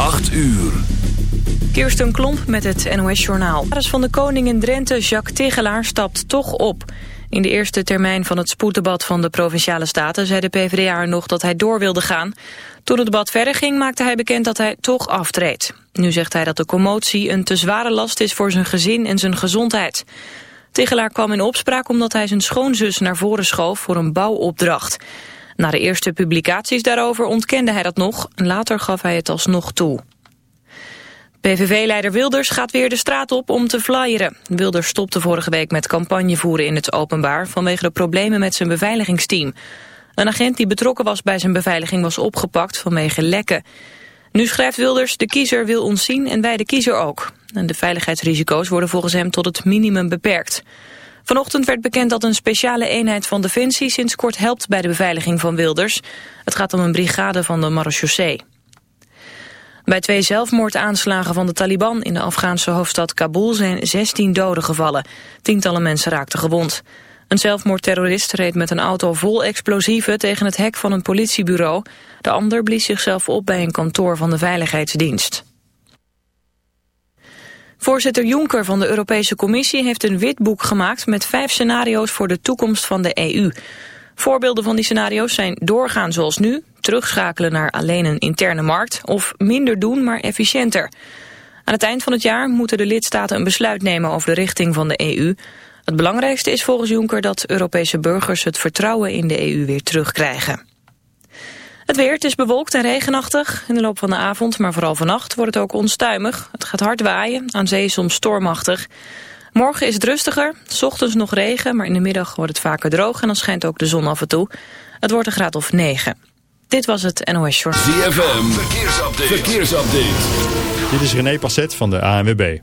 8 uur. Kirsten Klomp met het NOS-journaal. van de koning in Drenthe, Jacques Tigelaar, stapt toch op. In de eerste termijn van het spoeddebat van de Provinciale Staten... zei de PvdA nog dat hij door wilde gaan. Toen het debat verder ging, maakte hij bekend dat hij toch aftreedt. Nu zegt hij dat de commotie een te zware last is voor zijn gezin en zijn gezondheid. Tigelaar kwam in opspraak omdat hij zijn schoonzus naar voren schoof voor een bouwopdracht. Na de eerste publicaties daarover ontkende hij dat nog. Later gaf hij het alsnog toe. PVV-leider Wilders gaat weer de straat op om te flyeren. Wilders stopte vorige week met campagne voeren in het openbaar... vanwege de problemen met zijn beveiligingsteam. Een agent die betrokken was bij zijn beveiliging was opgepakt vanwege lekken. Nu schrijft Wilders, de kiezer wil ons zien en wij de kiezer ook. En de veiligheidsrisico's worden volgens hem tot het minimum beperkt. Vanochtend werd bekend dat een speciale eenheid van Defensie sinds kort helpt bij de beveiliging van Wilders. Het gaat om een brigade van de marechaussee. Bij twee zelfmoordaanslagen van de Taliban in de Afghaanse hoofdstad Kabul zijn 16 doden gevallen. Tientallen mensen raakten gewond. Een zelfmoordterrorist reed met een auto vol explosieven tegen het hek van een politiebureau. De ander blies zichzelf op bij een kantoor van de Veiligheidsdienst. Voorzitter Juncker van de Europese Commissie heeft een witboek gemaakt met vijf scenario's voor de toekomst van de EU. Voorbeelden van die scenario's zijn doorgaan zoals nu, terugschakelen naar alleen een interne markt of minder doen maar efficiënter. Aan het eind van het jaar moeten de lidstaten een besluit nemen over de richting van de EU. Het belangrijkste is volgens Juncker dat Europese burgers het vertrouwen in de EU weer terugkrijgen. Het weer, het is bewolkt en regenachtig. In de loop van de avond, maar vooral vannacht, wordt het ook onstuimig. Het gaat hard waaien, aan zee soms stormachtig. Morgen is het rustiger, s ochtends nog regen, maar in de middag wordt het vaker droog... en dan schijnt ook de zon af en toe. Het wordt een graad of 9. Dit was het NOS Short. ZFM, verkeersupdate. verkeersupdate. Dit is René Passet van de ANWB.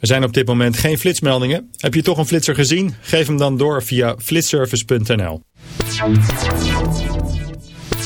Er zijn op dit moment geen flitsmeldingen. Heb je toch een flitser gezien? Geef hem dan door via flitservice.nl.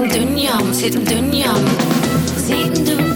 Nacht. Zit hem doen, ja, zit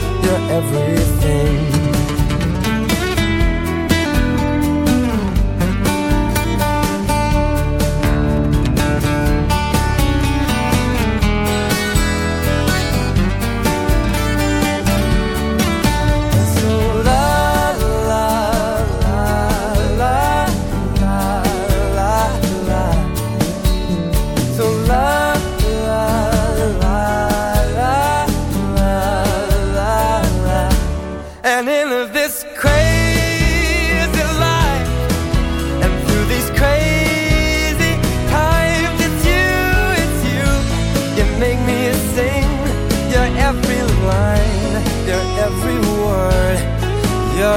you're everything.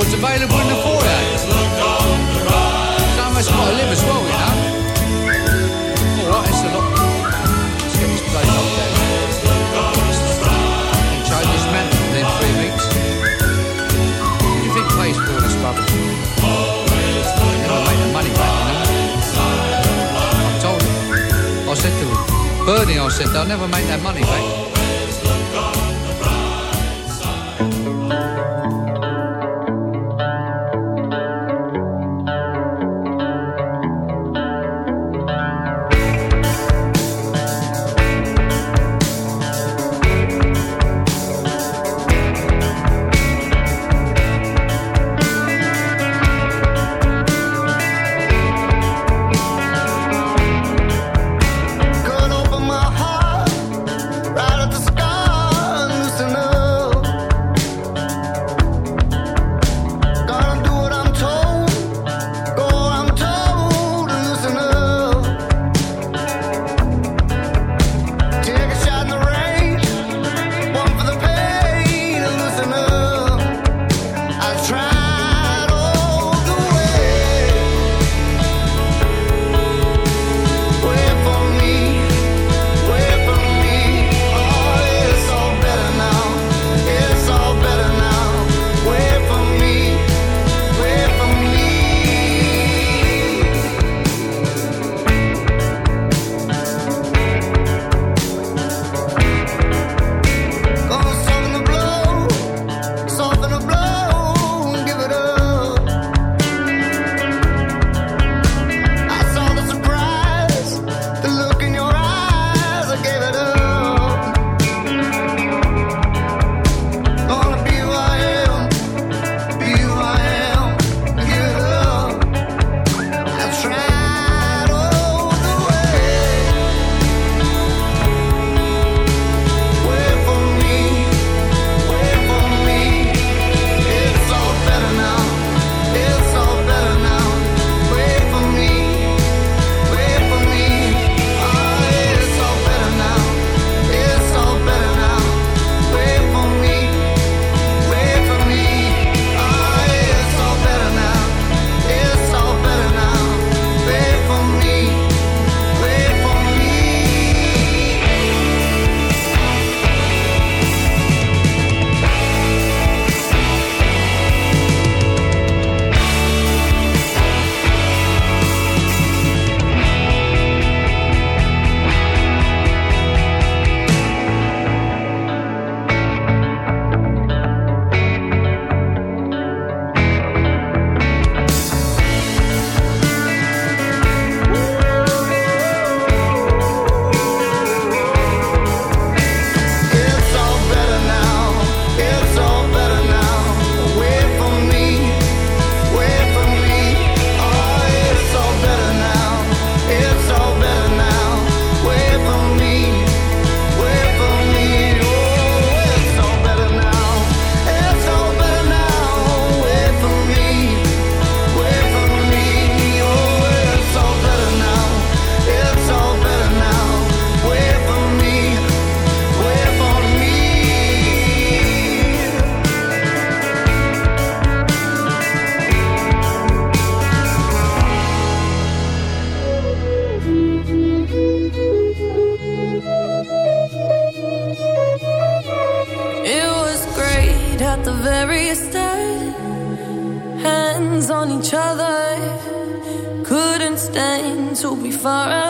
This record's available in the foyer. Of us got to live as well, you know. All right, it's a lot. Let's get this place locked down. And change this mantle within three weeks. What do you think pays for all this rubbish? Never make the money back, you know. I told him. I said to him, Bernie, I said, they'll never make that money back. Far apart.